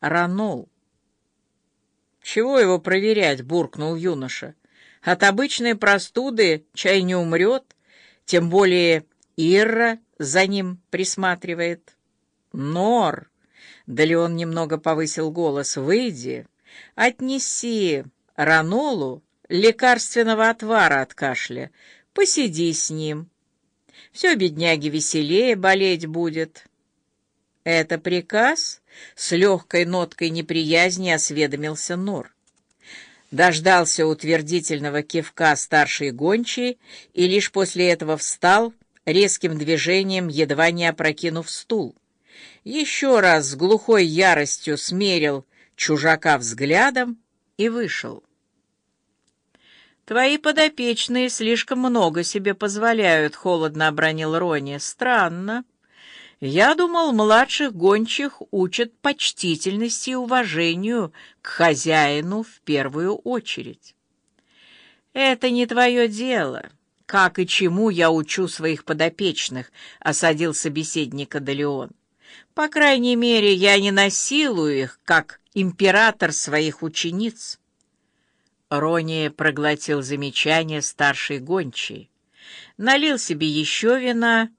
Ранол. «Чего его проверять?» — буркнул юноша. «От обычной простуды чай не умрет, тем более Ирра за ним присматривает». «Нор!» — да Леон немного повысил голос. «Выйди, отнеси Ранолу лекарственного отвара от кашля, посиди с ним. Все, бедняги, веселее болеть будет». «Это приказ?» — с легкой ноткой неприязни осведомился Нор. Дождался утвердительного кивка старший гончий и лишь после этого встал, резким движением, едва не опрокинув стул. Еще раз с глухой яростью смерил чужака взглядом и вышел. «Твои подопечные слишком много себе позволяют», — холодно обронил Рони. «Странно». Я думал, младших гончих учат почтительности и уважению к хозяину в первую очередь. Это не твое дело. Как и чему я учу своих подопечных, осадил собеседника Далеон. По крайней мере, я не насилую их, как император своих учениц. Рони проглотил замечание старшей гончей, налил себе еще вина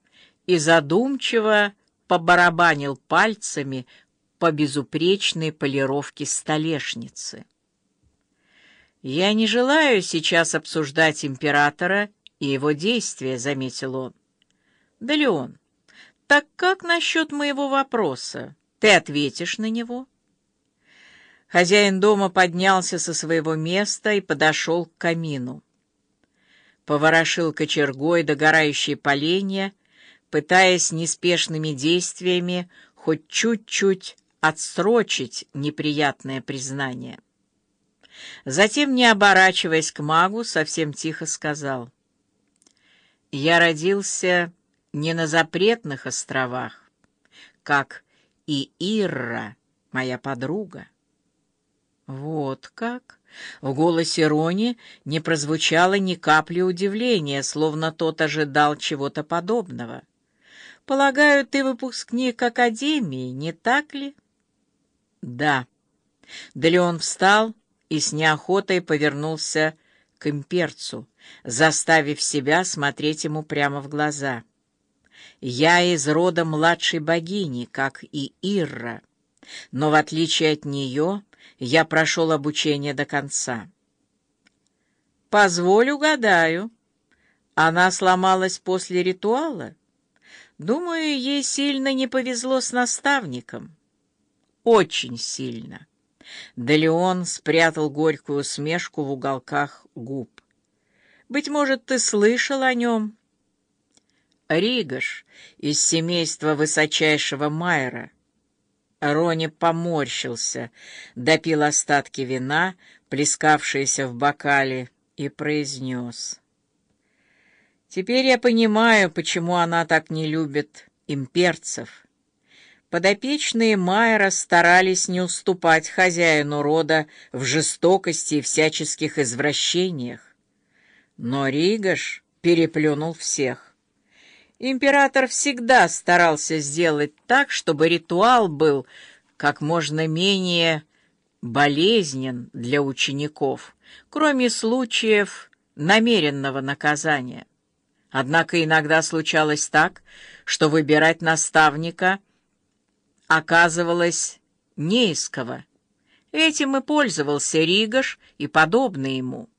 и задумчиво побарабанил пальцами по безупречной полировке столешницы. «Я не желаю сейчас обсуждать императора и его действия», — заметил он. «Да, Леон, так как насчет моего вопроса? Ты ответишь на него?» Хозяин дома поднялся со своего места и подошел к камину. Поворошил кочергой догорающие поленья пытаясь неспешными действиями хоть чуть-чуть отсрочить неприятное признание. Затем, не оборачиваясь к магу, совсем тихо сказал, «Я родился не на запретных островах, как и Ирра, моя подруга». «Вот как?» В голосе Рони не прозвучало ни капли удивления, словно тот ожидал чего-то подобного. Полагаю, ты выпускник Академии, не так ли? Да. Да встал и с неохотой повернулся к имперцу, заставив себя смотреть ему прямо в глаза. Я из рода младшей богини, как и Ирра, но в отличие от нее я прошел обучение до конца. Позволь угадаю, она сломалась после ритуала? Думаю, ей сильно не повезло с наставником. Очень сильно. Да спрятал горькую усмешку в уголках губ. Быть может, ты слышал о нем? Ригаш из семейства высочайшего Майера. Рони поморщился, допил остатки вина, плескавшиеся в бокале, и произнес — Теперь я понимаю, почему она так не любит имперцев. Подопечные Майера старались не уступать хозяину рода в жестокости и всяческих извращениях. Но Ригаш переплюнул всех. Император всегда старался сделать так, чтобы ритуал был как можно менее болезнен для учеников, кроме случаев намеренного наказания. Однако иногда случалось так, что выбирать наставника оказывалось не из кого. Этим и пользовался Ригаш и подобный ему.